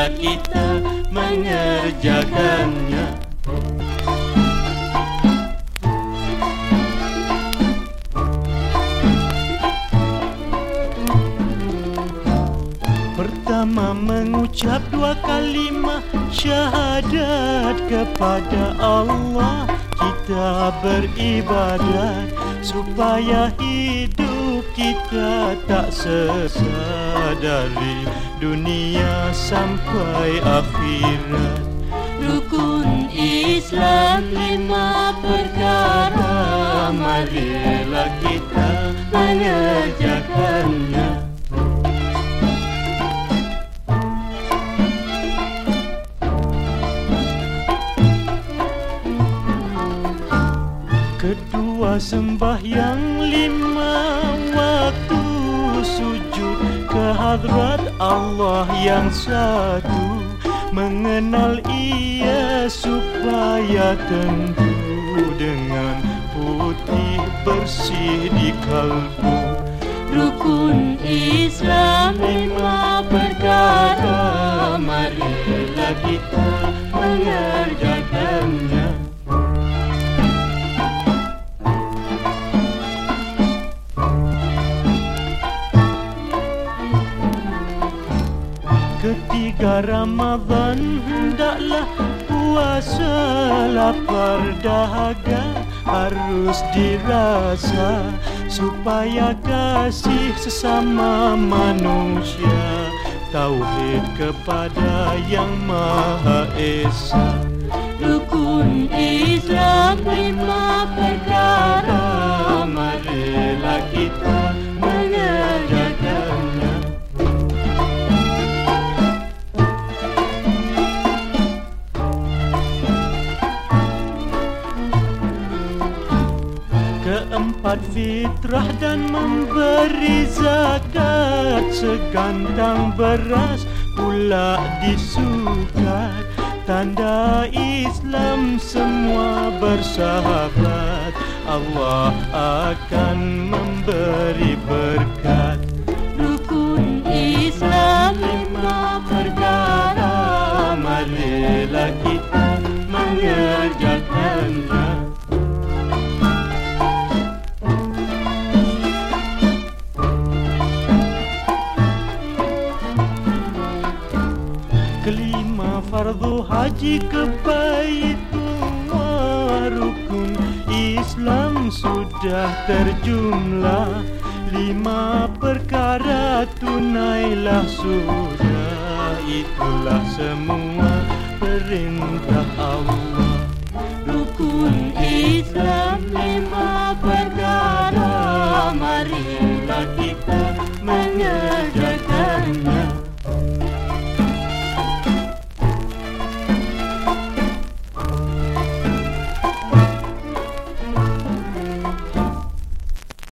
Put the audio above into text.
Marilah kita mengerjakannya. Pertama mengucap dua kalimah syahadat kepada Allah. Kita beribadat supaya hidup kita tak sesat dari dunia sampai akhirat Rukun Islam lima perkara Marilah kita mengerjakannya Kedua sembahyang lima waktu sujud. Kehadrat Allah yang satu. Mengenal ia supaya tentu dengan putih bersih di kalbu. Rukun Islam lima perkara. Marilah kita mengerjakannya Ketiga Ramadhan hendaklah puasa. Lapar dahaga harus dirasa supaya kasih sesama manusia. Tauhid kepada yang maha esa Keempat fitrah dan memberi zakat. Segantang beras pula disukat. Tanda Islam semua bersahabat. Allah akan memberi berkat. Rukun Islam lima perkara. Marilah kita fardu haji kebaikumarukun Islam sudah terjumlah. Lima perkara tunailah sudah itulah semua perintah Allah. Rukun Islam lima perkara. Marilah kita mengerti